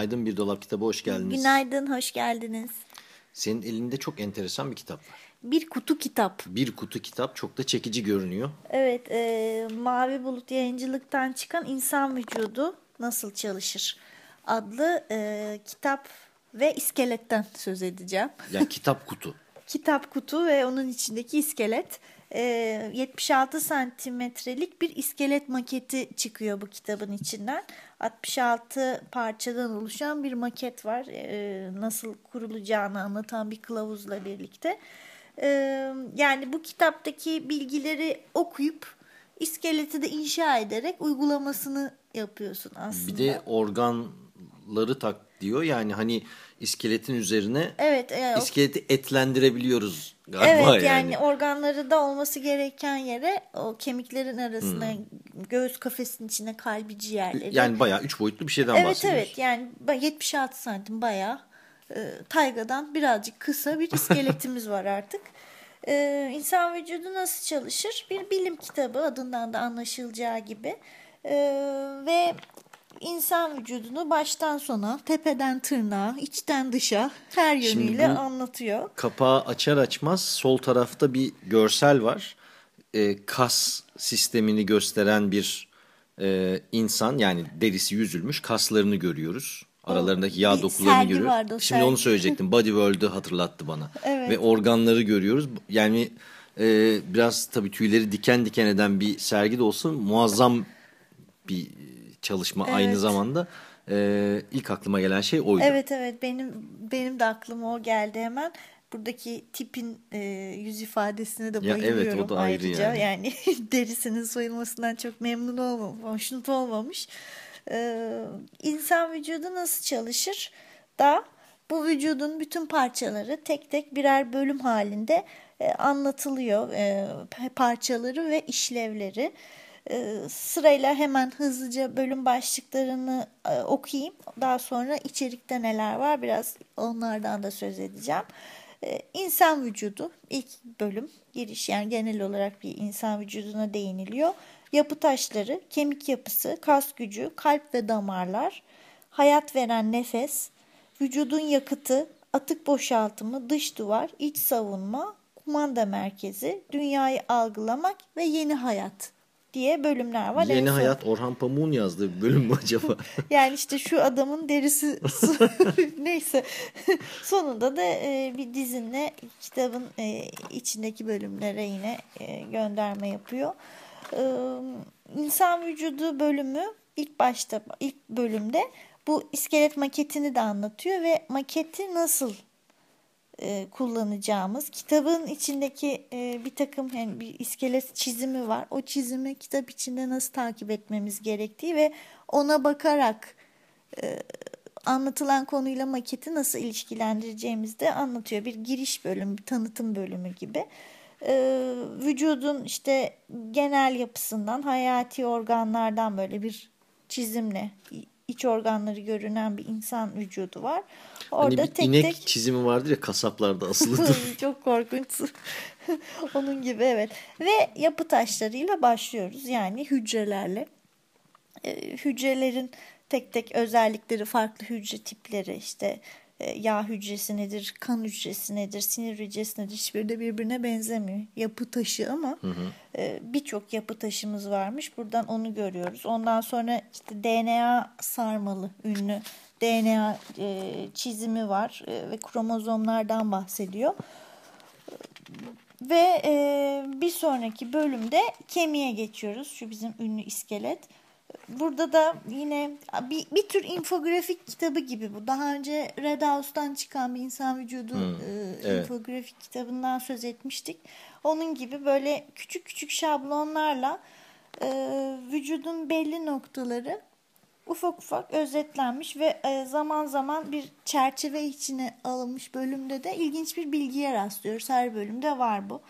Günaydın Bir Dolap Kitabı hoş geldiniz. Günaydın, hoş geldiniz. Senin elinde çok enteresan bir kitap var. Bir kutu kitap. Bir kutu kitap çok da çekici görünüyor. Evet, e, Mavi Bulut yayıncılıktan çıkan İnsan Vücudu Nasıl Çalışır adlı e, kitap ve iskeletten söz edeceğim. Yani kitap kutu. kitap kutu ve onun içindeki iskelet. E, 76 santimetrelik bir iskelet maketi çıkıyor bu kitabın içinden. 66 parçadan oluşan bir maket var. E, nasıl kurulacağını anlatan bir kılavuzla birlikte. E, yani bu kitaptaki bilgileri okuyup iskeleti de inşa ederek uygulamasını yapıyorsun aslında. Bir de organları tak diyor. Yani hani iskeletin üzerine Evet. E, iskeleti etlendirebiliyoruz galiba Evet yani. yani organları da olması gereken yere o kemiklerin arasına göğüs kafesinin içine kalbi ciğerleri. Yani bayağı üç boyutlu bir şeyden evet bahsediyoruz. evet yani ba- 76 santim bayağı e, taygadan birazcık kısa bir iskeletimiz var artık. E, insan vücudu nasıl çalışır? Bir bilim kitabı adından da anlaşılacağı gibi E, ve insan vücudunu baştan sona tepeden tırnağa içten dışa her yönüyle anlatıyor. Kapağı açar açmaz sol tarafta bir görsel var. Ee, kas sistemini gösteren bir e, insan yani derisi yüzülmüş kaslarını görüyoruz. Aralarındaki yağ dokularını görüyoruz. vardı Şimdi sergi. onu söyleyecektim. Body World'ü hatırlattı bana. Evet. Ve organları görüyoruz. Yani e, biraz tabii tüyleri diken diken eden bir sergi de olsa muazzam bir çalışma aynı Evet. zamanda. E, ilk aklıma gelen şey oydu. Evet evet benim benim de aklıma o geldi hemen. Buradaki tipin e, yüz ifadesine de Ya evet, o bayılıyorum da ayrı ayrıca. yani. derisinin soyulmasından çok memnun olmamış, hoşnut olmamış. Ee, insan vücudu nasıl çalışır? Da bu vücudun bütün parçaları tek tek birer bölüm halinde e, anlatılıyor. E, parçaları ve işlevleri. E, sırayla hemen hızlıca bölüm başlıklarını e, okuyayım. Daha sonra içerikte neler var biraz onlardan da söz edeceğim. E, İnsan vücudu ilk bölüm giriş yani genel olarak bir insan vücuduna değiniliyor. Yapı taşları, kemik yapısı, kas gücü, kalp ve damarlar, hayat veren nefes, vücudun yakıtı, atık boşaltımı, dış duvar, iç savunma, kumanda merkezi, dünyayı algılamak ve yeni hayat diye bölümler var. En Yeni son- Hayat Orhan Pamuk'un yazdığı bir bölüm mü acaba? yani işte şu adamın derisi neyse sonunda da e, bir dizinle kitabın e, içindeki bölümlere yine e, gönderme yapıyor. E, İnsan vücudu bölümü ilk başta ilk bölümde bu iskelet maketini de anlatıyor ve maketi nasıl e, kullanacağımız kitabın içindeki e, bir takım yani bir iskelet çizimi var. O çizimi kitap içinde nasıl takip etmemiz gerektiği ve ona bakarak e, anlatılan konuyla maketi nasıl ilişkilendireceğimizi de anlatıyor. Bir giriş bölümü, bir tanıtım bölümü gibi. E, vücudun işte genel yapısından, hayati organlardan böyle bir çizimle iç organları görünen bir insan vücudu var. hani Orada bir tek inek tek çizimi vardır ya kasaplarda asılıdır. çok korkunç. Onun gibi evet. Ve yapı taşlarıyla başlıyoruz. Yani hücrelerle. Ee, hücrelerin tek tek özellikleri, farklı hücre tipleri işte yağ hücresi nedir, kan hücresi nedir, sinir hücresi nedir hiçbiri de birbirine benzemiyor. Yapı taşı ama e, birçok yapı taşımız varmış. Buradan onu görüyoruz. Ondan sonra işte DNA sarmalı ünlü DNA e, çizimi var e, ve kromozomlardan bahsediyor. Ve e, bir sonraki bölümde kemiğe geçiyoruz. Şu bizim ünlü iskelet. Burada da yine bir, bir tür infografik kitabı gibi bu. Daha önce Red House'tan çıkan bir insan vücudu e, evet. infografik kitabından söz etmiştik. Onun gibi böyle küçük küçük şablonlarla e, vücudun belli noktaları ufak ufak özetlenmiş ve e, zaman zaman bir çerçeve içine alınmış bölümde de ilginç bir bilgiye rastlıyoruz. Her bölümde var bu.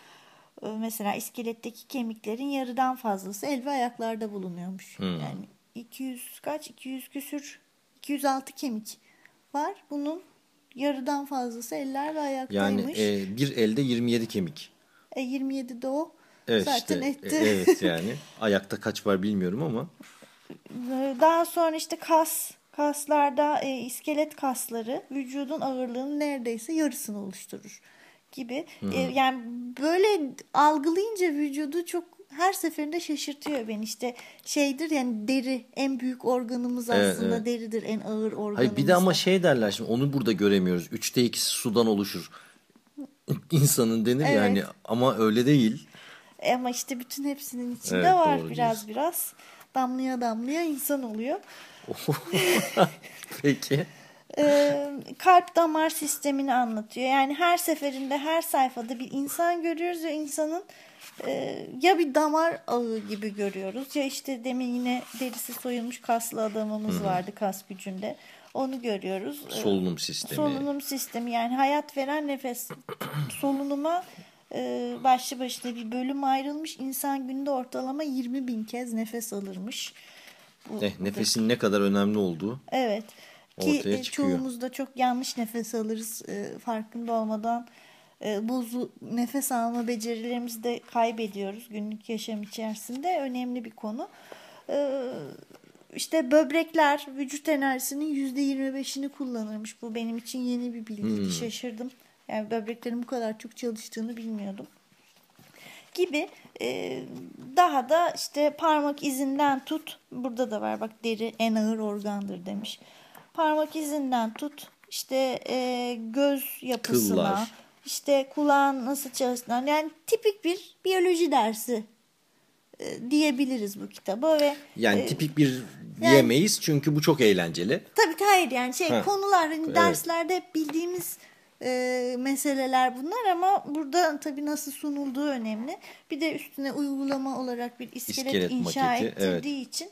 E, mesela iskeletteki kemiklerin yarıdan fazlası el ve ayaklarda bulunuyormuş. Hmm. Yani 200 kaç 200 küsür 206 kemik var. Bunun yarıdan fazlası eller ve ayaktaymış. Yani e, bir elde 27 kemik. E, 27'de o Evet zaten işte. etti. e, evet yani. Ayakta kaç var bilmiyorum ama. Daha sonra işte kas, kaslarda e, iskelet kasları vücudun ağırlığının neredeyse yarısını oluşturur gibi. E, yani böyle algılayınca vücudu çok her seferinde şaşırtıyor beni. İşte şeydir yani deri en büyük organımız Evet, aslında evet. deridir en ağır organımız. Hayır bir de ama şey derler şimdi onu burada göremiyoruz. Üçte ikisi sudan oluşur. İnsanın denir Evet. yani ama öyle değil. E, Ama işte bütün hepsinin içinde Evet, var biraz diyorsun. biraz. Damlaya damlaya insan oluyor. Peki. E, kalp damar sistemini anlatıyor. Yani her seferinde her sayfada bir insan görüyoruz ve insanın e, ya bir damar ağı gibi görüyoruz ya işte demin yine derisi soyulmuş kaslı adamımız vardı kas gücünde. Onu görüyoruz. E, Solunum sistemi. Solunum sistemi yani hayat veren nefes solunuma e, başlı başına bir bölüm ayrılmış. İnsan günde ortalama 20 bin kez nefes alırmış. Bu- Eh, nefesin ne kadar önemli olduğu. Evet. Ki e, çoğumuz da çok yanlış nefes alırız e, farkında olmadan. E, bozu nefes alma becerilerimizi de kaybediyoruz günlük yaşam içerisinde. Önemli bir konu. E, işte böbrekler vücut enerjisinin %25'ini kullanırmış. Bu benim için yeni bir bilgi. Hmm. Şaşırdım. Yani böbreklerin bu kadar çok çalıştığını bilmiyordum gibi e, daha da işte parmak izinden tut burada da var bak deri en ağır organdır demiş parmak izinden tut işte e, göz yapısına Kıllar. işte kulağın nasıl çalıştığına yani tipik bir biyoloji dersi e, diyebiliriz bu kitaba ve Yani e, tipik bir yani- diyemeyiz çünkü bu çok eğlenceli. Tabii ki hayır yani şey Ha. konular hani Evet. derslerde hep bildiğimiz e, meseleler bunlar ama burada tabii nasıl sunulduğu önemli. Bir de üstüne uygulama olarak bir iskelet, İskelet inşa maketi, ettirdiği için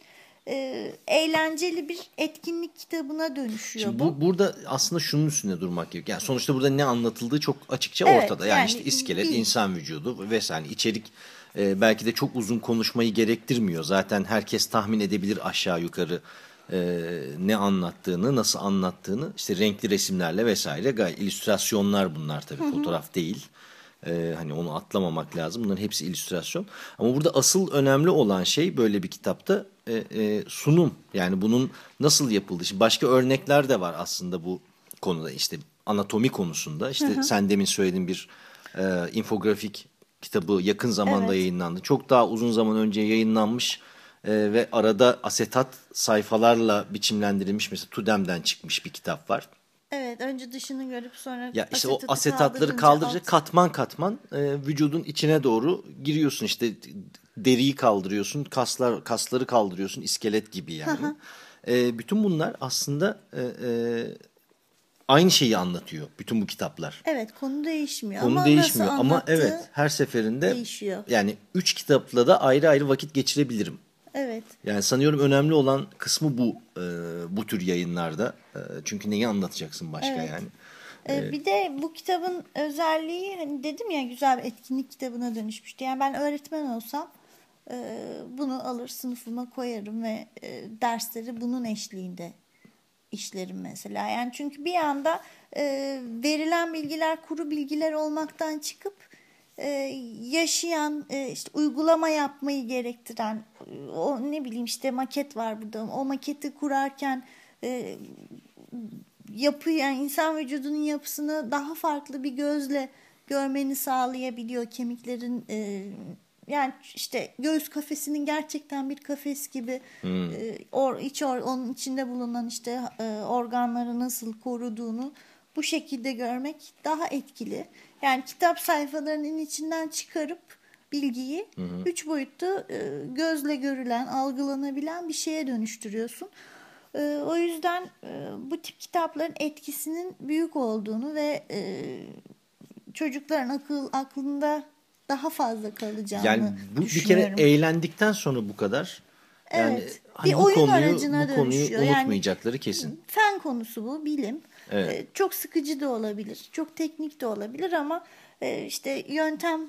e, eğlenceli bir etkinlik kitabına dönüşüyor Şimdi bu. bu, burada aslında şunun üstünde durmak gerekiyor. Yani sonuçta burada ne anlatıldığı çok açıkça Evet, ortada. Yani, yani işte iskelet, bil- insan vücudu vesaire içerik e, belki de çok uzun konuşmayı gerektirmiyor. Zaten herkes tahmin edebilir aşağı yukarı e, ne anlattığını, nasıl anlattığını. İşte renkli resimlerle vesaire gayet illüstrasyonlar bunlar tabii fotoğraf değil. E, hani onu atlamamak lazım. Bunların hepsi illüstrasyon. Ama burada asıl önemli olan şey böyle bir kitapta e, e, sunum. Yani bunun nasıl yapıldığı. Şimdi başka örnekler de var aslında bu konuda. İşte anatomi konusunda. İşte sen demin söylediğin bir e, infografik kitabı yakın zamanda Evet. yayınlandı. Çok daha uzun zaman önce yayınlanmış e, ve arada asetat sayfalarla biçimlendirilmiş mesela Tudem'den çıkmış bir kitap var. Evet önce dışını görüp sonra Ya işte o asetatları kaldırınca alt- katman katman e, vücudun içine doğru giriyorsun işte deriyi kaldırıyorsun kaslar kasları kaldırıyorsun iskelet gibi yani. E, bütün bunlar aslında e, e, aynı şeyi anlatıyor bütün bu kitaplar. Evet konu değişmiyor Konu ama değişmiyor ama evet her seferinde değişiyor. yani üç kitapla da ayrı ayrı vakit geçirebilirim. Evet. Yani sanıyorum önemli olan kısmı bu e, bu tür yayınlarda. E, çünkü neyi anlatacaksın başka Evet. yani? Ee, bir de bu kitabın özelliği hani dedim ya güzel bir etkinlik kitabına dönüşmüştü. Yani ben öğretmen olsam e, bunu alır sınıfıma koyarım ve e, dersleri bunun eşliğinde işlerim mesela. Yani çünkü bir anda e, verilen bilgiler kuru bilgiler olmaktan çıkıp e, yaşayan e, işte uygulama yapmayı gerektiren o ne bileyim işte maket var burada o maketi kurarken e, yapı yani insan vücudunun yapısını daha farklı bir gözle görmeni sağlayabiliyor kemiklerin e, yani işte göğüs kafesinin gerçekten bir kafes gibi e, or, iç or, onun içinde bulunan işte e, organları nasıl koruduğunu bu şekilde görmek daha etkili. Yani kitap sayfalarının içinden çıkarıp bilgiyi üç boyutlu e, gözle görülen, algılanabilen bir şeye dönüştürüyorsun. E, o yüzden e, bu tip kitapların etkisinin büyük olduğunu ve çocukların akıl aklında daha fazla kalacağını Yani bu bir kere eğlendikten sonra bu kadar yani Evet. Hani Bir oyun konuyu aracına bu konuyu dönüşüyor. Yani- unutmayacakları kesin. Fen konusu bu, bilim. Evet. Ee, çok sıkıcı da olabilir, çok teknik de olabilir ama e, işte yöntem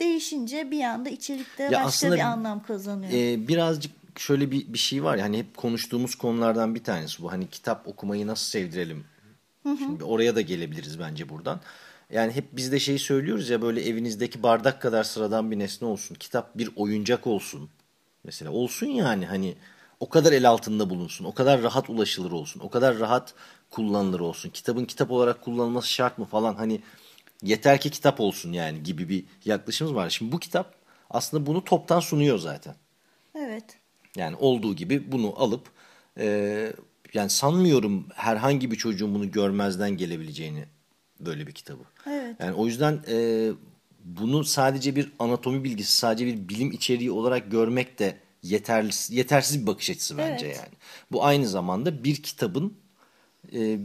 değişince bir anda içerikte Ya başka aslında bir anlam kazanıyor. Ee, birazcık şöyle bir, bir şey var. Yani hep konuştuğumuz konulardan bir tanesi bu. Hani kitap okumayı nasıl sevdirelim? Şimdi oraya da gelebiliriz bence buradan. Yani hep biz de şeyi söylüyoruz ya böyle evinizdeki bardak kadar sıradan bir nesne olsun. Kitap bir oyuncak olsun. Mesela olsun yani hani o kadar el altında bulunsun. O kadar rahat ulaşılır olsun. O kadar rahat kullanılır olsun. Kitabın kitap olarak kullanılması şart mı falan hani yeter ki kitap olsun yani gibi bir yaklaşımımız var. Şimdi bu kitap aslında bunu toptan sunuyor zaten. evet. Yani olduğu gibi bunu alıp e, yani sanmıyorum herhangi bir çocuğun bunu görmezden gelebileceğini böyle bir kitabı. Evet. Yani o yüzden e, bunu sadece bir anatomi bilgisi, sadece bir bilim içeriği olarak görmek de yeterli, yetersiz bir bakış açısı bence Evet. yani. Bu aynı zamanda bir kitabın e,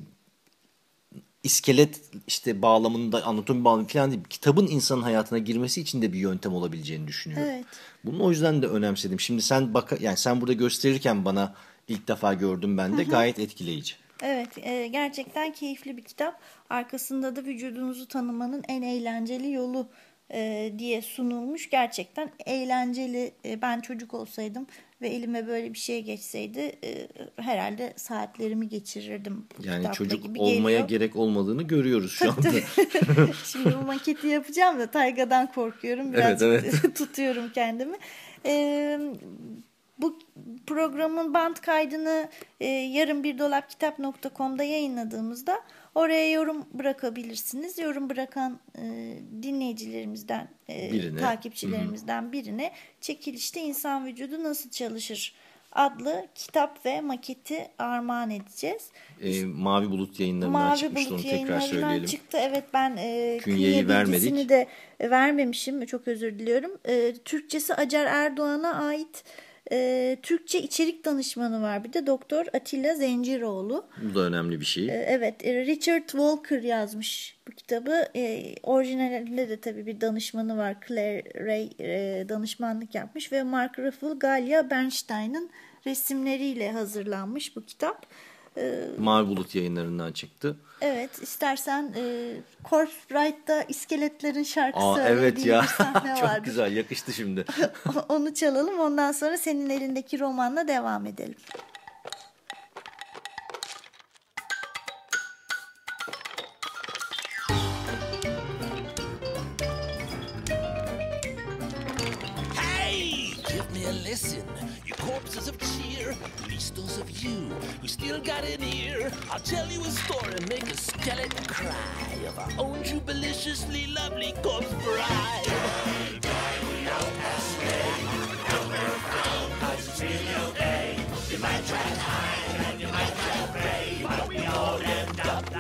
iskelet işte bağlamında anatomi bağlamında falan değil. Kitabın insanın hayatına girmesi için de bir yöntem olabileceğini düşünüyorum. Evet. Bunu o yüzden de önemsedim. Şimdi sen bak yani sen burada gösterirken bana ilk defa gördüm ben de gayet etkileyici. Evet, e, gerçekten keyifli bir kitap. Arkasında da vücudunuzu tanımanın en eğlenceli yolu e, diye sunulmuş. Gerçekten eğlenceli. E, ben çocuk olsaydım ve elime böyle bir şey geçseydi e, herhalde saatlerimi geçirirdim. Yani çocuk gibi olmaya geliyor. gerek olmadığını görüyoruz şu anda. Şimdi bu maketi yapacağım da Tayga'dan korkuyorum. Biraz Evet, tutuyorum kendimi. Ee, bu programın band kaydını e, yarın bir dolapkitap.com'da yayınladığımızda oraya yorum bırakabilirsiniz. Yorum bırakan e, dinleyicilerimizden, e, Birine. takipçilerimizden birine çekilişte insan vücudu nasıl çalışır adlı kitap ve maketi armağan edeceğiz. Ee, Mavi Bulut yayınlarından Mavi çıkmıştı onu Bulut tekrar yayınlarından söyleyelim. çıktı. Evet ben e, Künyeyi künye vermedik. de vermemişim. Çok özür diliyorum. E, Türkçesi Acar Erdoğan'a ait e, Türkçe içerik danışmanı var. Bir de Doktor Atilla Zenciroğlu. Bu da önemli bir şey. E, evet e, Richard Walker yazmış bu kitabı. E, orijinalinde de tabii bir danışmanı var. Claire Ray e, danışmanlık yapmış ve Mark Ruffalo Galia Bernstein'ın resimleriyle hazırlanmış bu kitap. E, Mavi Bulut yayınlarından çıktı. Evet istersen e, Corpse Bride'da iskeletlerin şarkı Aa evet ya. bir sahne Çok vardı. güzel yakıştı şimdi. Onu çalalım ondan sonra senin elindeki romanla devam edelim. deliciously lovely corpse bride. Die, die without asking. You might try and you might try to but we all end up the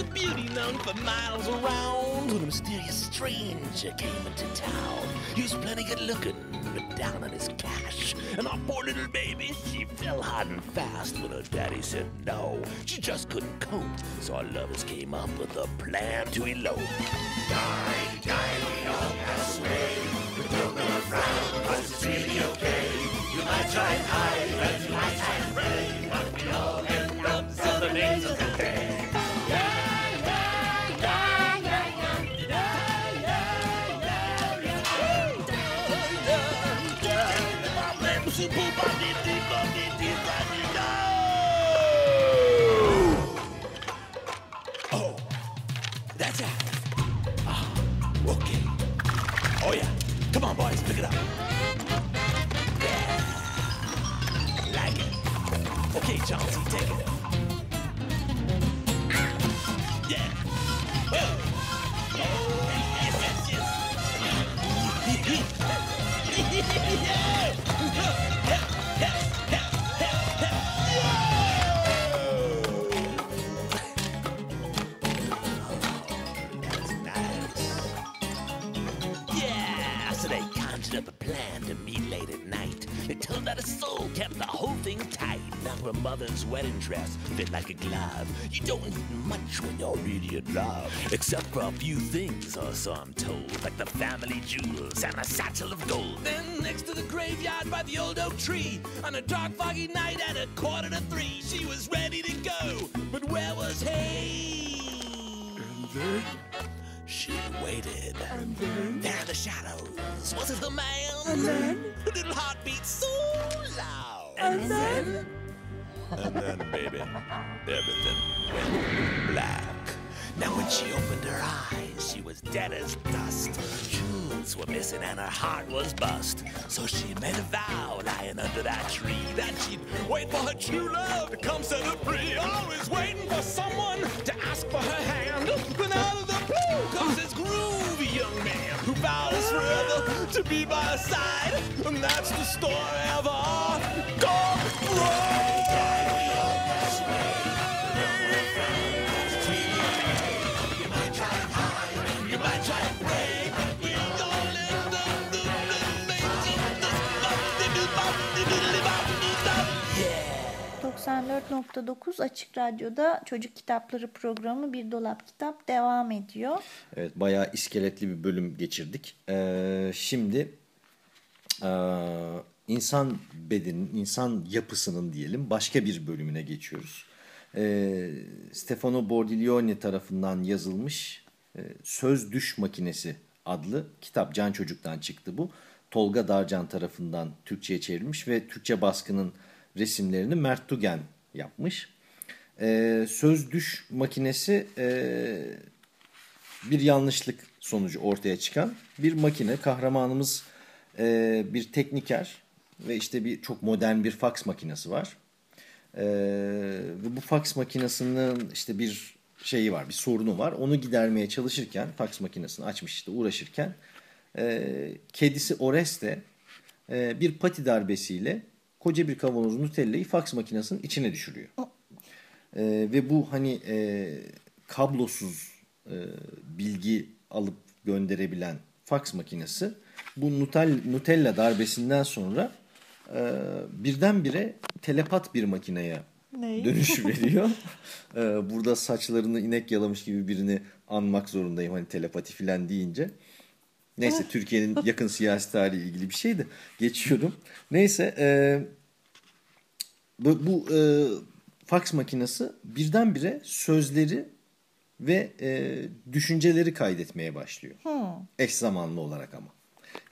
a beauty known for miles around when a mysterious stranger came into town. He was plenty good looking, it down on his cash. And our poor little baby, she fell hard and fast when her daddy said no. She just couldn't cope, so our lovers came up with a plan to elope. Die, die, we all pass away. But don't look around, cause it's really okay. You might try and hide, but you might try and pray, but we all that's. Ah, okay. Oh yeah. Come on, boys, pick it up. Yeah. Like it. Okay, Chauncey, take it. Yeah. Oh. Yes, yes, That's soul kept the whole thing tight. Now her mother's wedding dress fit like a glove. You don't need much when you're really in love, except for a few things, or so I'm told, like the family jewels and a satchel of gold. Then next to the graveyard by the old oak tree, on a dark foggy night at a quarter to three, she was ready to go, but where was he? And then she waited. And then there in the shadows was it the man? And then her little heart beat so loud. And, then and then, baby, everything went black. Now, when she opened her eyes, she was dead as dust. Her jewels were missing and her heart was bust. So she made a vow lying under that tree that she'd wait for her true love to come set her free. Always waiting for someone to ask for her hand. Then out of the comes this groovy young man who vows forever to be by side. And that's the story of our ride. You might try to break, 94.9 Açık Radyo'da Çocuk Kitapları programı Bir Dolap Kitap devam ediyor. Evet bayağı iskeletli bir bölüm geçirdik. Ee, şimdi e, insan bedenin, insan yapısının diyelim başka bir bölümüne geçiyoruz. Ee, Stefano Bordiglione tarafından yazılmış e, Söz Düş Makinesi adlı kitap Can Çocuk'tan çıktı bu. Tolga Darcan tarafından Türkçe'ye çevrilmiş ve Türkçe baskının resimlerini Mert Tugen yapmış. Ee, Söz Düş Makinesi e, bir yanlışlık sonucu ortaya çıkan bir makine. Kahramanımız e, bir tekniker ve işte bir çok modern bir faks makinesi var. E, ve bu faks makinesinin işte bir şeyi var, bir sorunu var. Onu gidermeye çalışırken, faks makinesini açmış işte uğraşırken e, kedisi Oreste e, bir pati darbesiyle koca bir kavanoz Nutella'yı faks makinesinin içine düşürüyor. E, ve bu hani e, kablosuz e, bilgi alıp gönderebilen faks makinesi bu Nutella, Nutella darbesinden sonra e, birdenbire telepat bir makineye Ne? dönüş veriyor. E, burada saçlarını inek yalamış gibi birini anmak zorundayım hani telepati filan deyince. Neyse Türkiye'nin yakın siyasi tarihi ilgili bir şeydi. Geçiyorum. Neyse e, bu, bu e, faks makinesi birdenbire sözleri ve e, düşünceleri kaydetmeye başlıyor. Eş zamanlı olarak ama.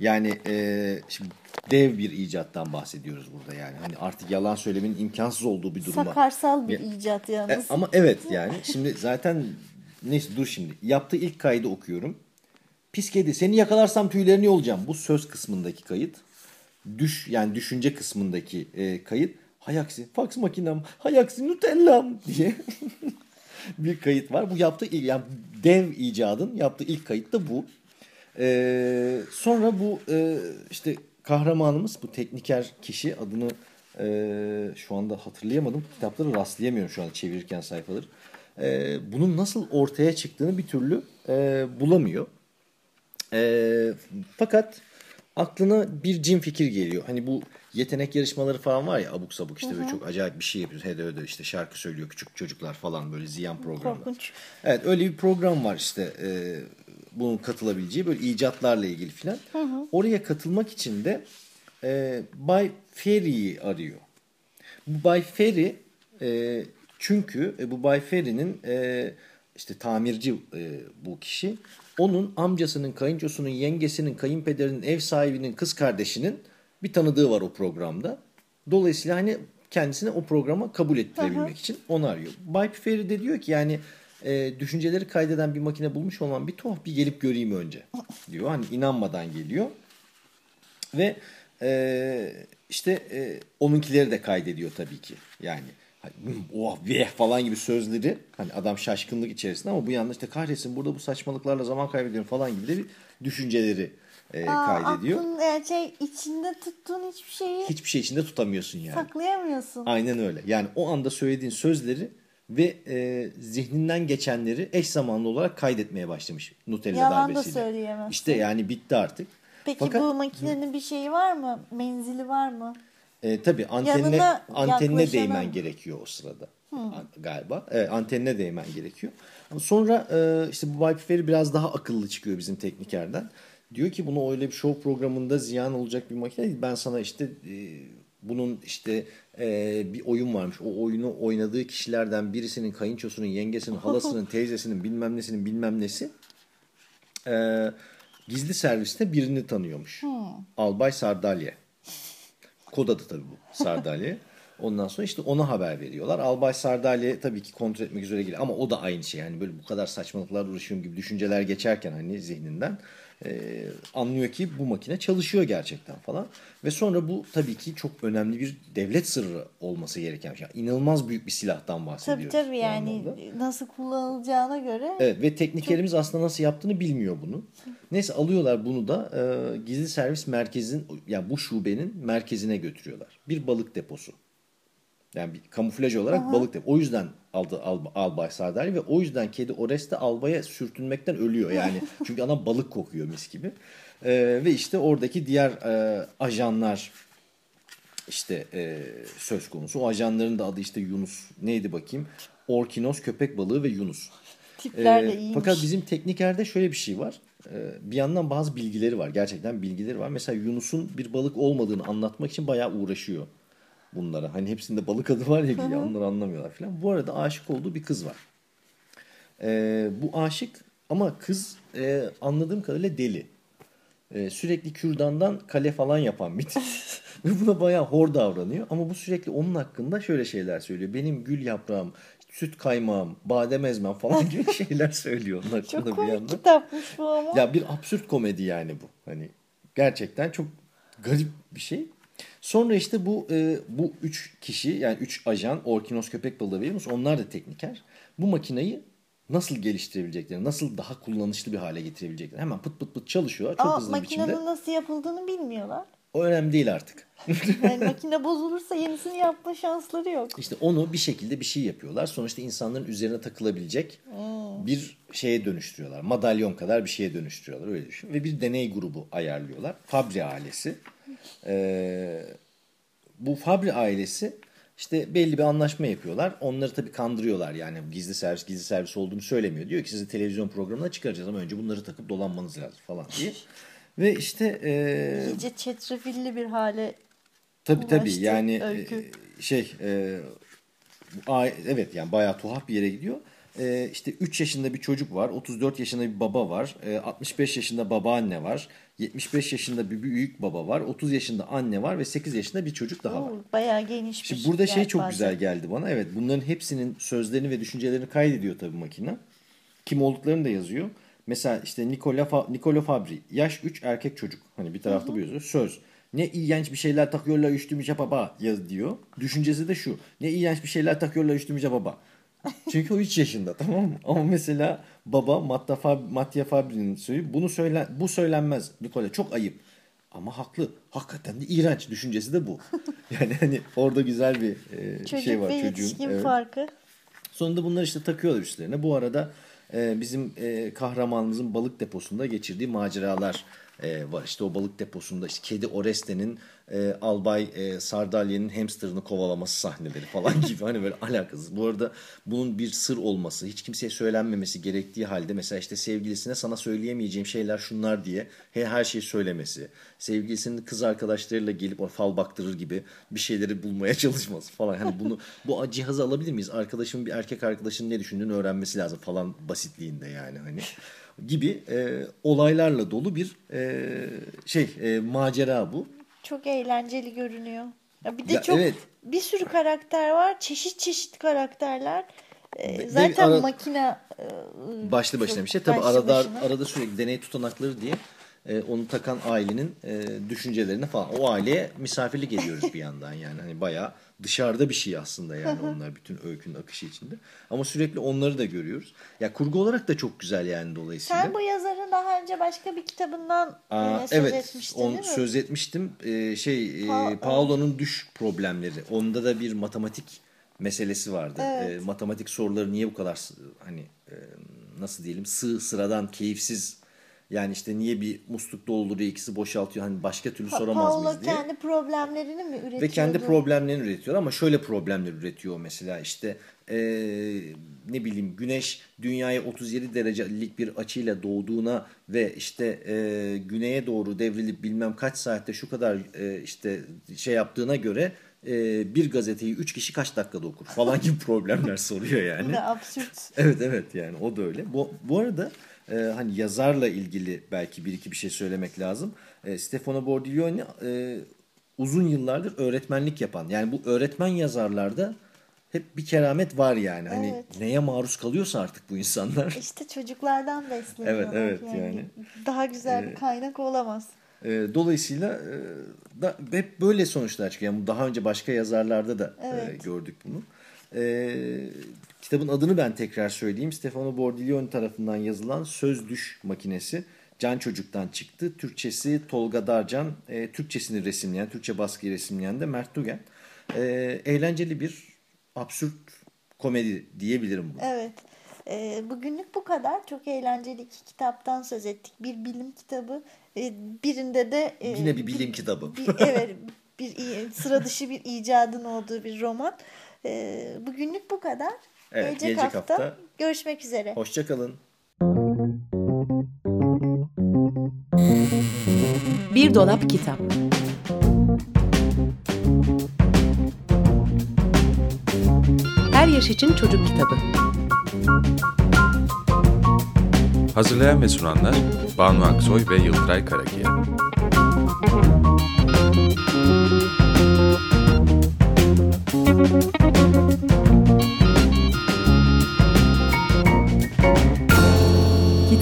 Yani e, şimdi dev bir icattan bahsediyoruz burada yani. Hani artık yalan söylemenin imkansız olduğu bir duruma. Sakarsal bir icat E, yalnız. ama evet yani şimdi zaten neyse dur şimdi. Yaptığı ilk kaydı okuyorum. Pis kedi seni yakalarsam tüylerini yolacağım. Bu söz kısmındaki kayıt. Düş yani düşünce kısmındaki e, kayıt. Hayaksi, fax makinem, hayaksi, nutellam diye bir kayıt var. Bu yaptığı ilk yani dev icadın yaptığı ilk kayıt da bu. Ee, sonra bu e, işte kahramanımız bu tekniker kişi adını e, şu anda hatırlayamadım. Kitapları rastlayamıyorum şu anda çevirirken sayfaları. E, bunun nasıl ortaya çıktığını bir türlü e, bulamıyor. E, fakat aklına bir cin fikir geliyor. Hani bu yetenek yarışmaları falan var ya abuk sabuk işte böyle çok acayip bir şey yapıyoruz. Hede öde işte şarkı söylüyor küçük çocuklar falan böyle ziyan programlar. Korkunç. Evet öyle bir program var işte e, bunun katılabileceği böyle icatlarla ilgili filan. Oraya katılmak için de e, Bay Ferry'i arıyor. Bu Bay Ferry e, çünkü e, bu Bay Ferry'nin e, işte tamirci e, bu kişi. Onun amcasının, kayınçosunun, yengesinin, kayınpederinin, ev sahibinin, kız kardeşinin bir tanıdığı var o programda. Dolayısıyla hani kendisine o programa kabul ettirebilmek için onu arıyor. Bay Ferry de diyor ki yani e, düşünceleri kaydeden bir makine bulmuş olmam bir tuhaf bir gelip göreyim önce diyor. Hani inanmadan geliyor. Ve e, işte e, onunkileri de kaydediyor tabii ki. Yani oh veh falan gibi sözleri hani adam şaşkınlık içerisinde ama bu yanda işte kahretsin burada bu saçmalıklarla zaman kaybediyorum falan gibi de bir düşünceleri e, Aa, kaydediyor. Aklın, e, şey, içinde tuttuğun hiçbir şeyi Hiçbir şey içinde tutamıyorsun yani. saklayamıyorsun. Aynen öyle. Yani o anda söylediğin sözleri ve e, zihninden geçenleri eş zamanlı olarak kaydetmeye başlamış Nutella Yalan da darbesiyle. söyleyemezsin. İşte yani bitti artık. Peki Fakat- bu makinenin bir şeyi var mı? Menzili var mı? E, tabii antenine, Yanına antenine değmen gerekiyor o sırada An- galiba. Evet, antenine değmen gerekiyor. Ama sonra e, işte bu Viper'ı biraz daha akıllı çıkıyor bizim teknikerden. Diyor ki bunu öyle bir show programında ziyan olacak bir makine değil. Ben sana işte e, bunun işte e, bir oyun varmış. O oyunu oynadığı kişilerden birisinin kayınçosunun, yengesinin, halasının, teyzesinin bilmem nesinin bilmem nesi e, gizli serviste birini tanıyormuş. Albay Sardalye. Kod adı tabii bu Sardalye. Ondan sonra işte ona haber veriyorlar. Albay Sardalye tabii ki kontrol etmek üzere geliyor. Ama o da aynı şey. Yani böyle bu kadar saçmalıklarla uğraşıyorum gibi düşünceler geçerken hani zihninden e, anlıyor ki bu makine çalışıyor gerçekten falan. Ve sonra bu tabii ki çok önemli bir devlet sırrı olması gereken şey. Yani inanılmaz büyük bir silahtan Tabii bahsediyoruz. tabii bu yani nasıl kullanılacağına göre Evet ve teknikerimiz aslında nasıl yaptığını bilmiyor bunu. Neyse alıyorlar bunu da e, gizli servis merkezin ya bu şubenin merkezine götürüyorlar. Bir balık deposu. Yani bir kamuflaj olarak balık deposu. O yüzden aldı al, Albay Sardalya ve o yüzden kedi Oreste albaya sürtünmekten ölüyor yani. Çünkü ana balık kokuyor mis gibi. E, ve işte oradaki diğer e, ajanlar işte e, söz konusu. O ajanların da adı işte Yunus. Neydi bakayım? Orkinos, köpek balığı ve Yunus. tipler de Ee, iyiymiş. Fakat bizim teknikerde şöyle bir şey var. Ee, bir yandan bazı bilgileri var. Gerçekten bilgileri var. Mesela Yunus'un bir balık olmadığını anlatmak için bayağı uğraşıyor bunlara. Hani hepsinde balık adı var ya bir onları anlamıyorlar falan. Bu arada aşık olduğu bir kız var. Ee, bu aşık ama kız e, anladığım kadarıyla deli. Ee, sürekli kürdandan kale falan yapan bir tip. Ve buna bayağı hor davranıyor. Ama bu sürekli onun hakkında şöyle şeyler söylüyor. Benim gül yaprağım, süt kaymağım, badem ezmem falan gibi şeyler söylüyor onun hakkında Çok bir komik yandan. kitapmış bu ama. Ya bir absürt komedi yani bu. Hani gerçekten çok garip bir şey. Sonra işte bu e, bu üç kişi yani üç ajan Orkinos köpek balığı ve Yunus onlar da tekniker. Bu makinayı nasıl geliştirebileceklerini, nasıl daha kullanışlı bir hale getirebileceklerini hemen pıt pıt pıt çalışıyor. Çok Ama hızlı bir makinenin biçimde. nasıl yapıldığını bilmiyorlar. O önemli değil artık. Yani makine bozulursa yenisini yapma şansları yok. İşte onu bir şekilde bir şey yapıyorlar. Sonuçta insanların üzerine takılabilecek bir şeye dönüştürüyorlar. Madalyon kadar bir şeye dönüştürüyorlar. Öyle düşün. Ve bir deney grubu ayarlıyorlar. Fabri ailesi. Ee, bu Fabri ailesi işte belli bir anlaşma yapıyorlar. Onları tabii kandırıyorlar. Yani gizli servis gizli servis olduğunu söylemiyor. Diyor ki sizi televizyon programına çıkaracağız ama önce bunları takıp dolanmanız lazım falan diye. Ve işte e, İyice çetrefilli bir hale Tabii tabii yani öykü. e, şey e, evet yani bayağı tuhaf bir yere gidiyor. E, işte 3 yaşında bir çocuk var, 34 yaşında bir baba var, e, 65 yaşında babaanne var, 75 yaşında bir büyük baba var, 30 yaşında anne var ve 8 yaşında bir çocuk daha var. Oo, bayağı geniş bir Şimdi burada şey çok yelpaze. güzel geldi bana. Evet bunların hepsinin sözlerini ve düşüncelerini kaydediyor tabii makine. Kim olduklarını da yazıyor. Mesela işte Nicola, Fa Nicola Fabri. Yaş 3 erkek çocuk. Hani bir tarafta bu yazıyor. Söz. Ne iğrenç bir şeyler takıyorlar üstümüze baba yaz diyor. Düşüncesi de şu. Ne iğrenç bir şeyler takıyorlar üstümüze baba. Çünkü o 3 yaşında tamam mı? Ama mesela baba Matta Fab Mattia Fabri'nin söylüyor. Bunu söyle bu söylenmez Nicola çok ayıp. Ama haklı. Hakikaten de iğrenç düşüncesi de bu. Yani hani orada güzel bir e, Çocuk şey var ve çocuğun. yetişkin Evet. farkı. Sonunda bunları işte takıyorlar üstlerine. Bu arada e, bizim e, kahramanımızın balık deposunda geçirdiği maceralar e, var. İşte o balık deposunda işte kedi Oreste'nin e, Albay e, Sardalya'nın hamsterını kovalaması sahneleri falan gibi. Hani böyle alakasız. Bu arada bunun bir sır olması, hiç kimseye söylenmemesi gerektiği halde mesela işte sevgilisine sana söyleyemeyeceğim şeyler şunlar diye he- her şeyi söylemesi. Sevgilisinin kız arkadaşlarıyla gelip fal baktırır gibi bir şeyleri bulmaya çalışması falan. Hani bunu bu cihazı alabilir miyiz? Arkadaşımın bir erkek arkadaşının ne düşündüğünü öğrenmesi lazım falan basitliğinde yani hani gibi e, olaylarla dolu bir e, şey e, macera bu. Çok eğlenceli görünüyor. Ya bir de Ya çok evet. bir sürü karakter var. Çeşit çeşit karakterler. Ve zaten ara- makine e, başlı başına bir şey. Tabii arada başına. arada sürekli deney tutanakları diye e, onu takan ailenin e, düşüncelerini falan. O aileye misafirlik ediyoruz bir yandan yani. Hani bayağı dışarıda bir şey aslında yani onlar bütün öykünün akışı içinde. Ama sürekli onları da görüyoruz. Ya kurgu olarak da çok güzel yani dolayısıyla. Sen bu yazarın daha önce başka bir kitabından Aa, e, söz evet, etmiştin on, değil mi? söz etmiştim. Ee, şey, e, Pa- Paolo'nun düş problemleri. Onda da bir matematik meselesi vardı. Evet. Ee, matematik soruları niye bu kadar hani e, nasıl diyelim sığ sıradan keyifsiz Yani işte niye bir musluk dolduruyor ikisi boşaltıyor hani başka türlü Pa- soramaz Paolo mıyız diye. kendi problemlerini mi üretiyordu? Ve kendi problemlerini üretiyor ama şöyle problemler üretiyor mesela işte eee, ne bileyim güneş dünyaya 37 derecelik bir açıyla doğduğuna ve işte eee, güneye doğru devrilip bilmem kaç saatte şu kadar eee, işte şey yaptığına göre eee, bir gazeteyi 3 kişi kaç dakikada okur falan gibi problemler soruyor yani. Ne absürt. Evet evet yani o da öyle. Bu, bu arada e, hani yazarla ilgili belki bir iki bir şey söylemek lazım. E, Stefano Bordiglione e, uzun yıllardır öğretmenlik yapan. Yani bu öğretmen yazarlarda hep bir keramet var yani. Hani Evet. neye maruz kalıyorsa artık bu insanlar. İşte çocuklardan besleniyorlar. Evet, evet, yani. Daha güzel bir kaynak olamaz. E, dolayısıyla e, da, hep böyle sonuçlar çıkıyor. Yani daha önce başka yazarlarda da e, Evet. gördük bunu. E, kitabın adını ben tekrar söyleyeyim. Stefano Bordiglione tarafından yazılan Söz Düş Makinesi. Can Çocuk'tan çıktı. Türkçesi Tolga Darcan. E, Türkçesini resimleyen, Türkçe baskıyı resimleyen de Mert Dugen. E, eğlenceli bir absürt komedi diyebilirim bunu. Evet. Ee, bugünlük bu kadar. Çok eğlenceli iki kitaptan söz ettik. Bir bilim kitabı, e, birinde de e, Yine bir bilim kitabı. bir- evet, bir sıra dışı bir icadın olduğu bir roman. Ee, bugünlük bu kadar. Evet, gelecek, gelecek hafta, hafta- görüşmek üzere. Hoşçakalın. Bir dolap kitap. Her yaş için çocuk kitabı. Hazırlayan ve sunanlar Banu Aksoy ve Yıldıray Karakiya.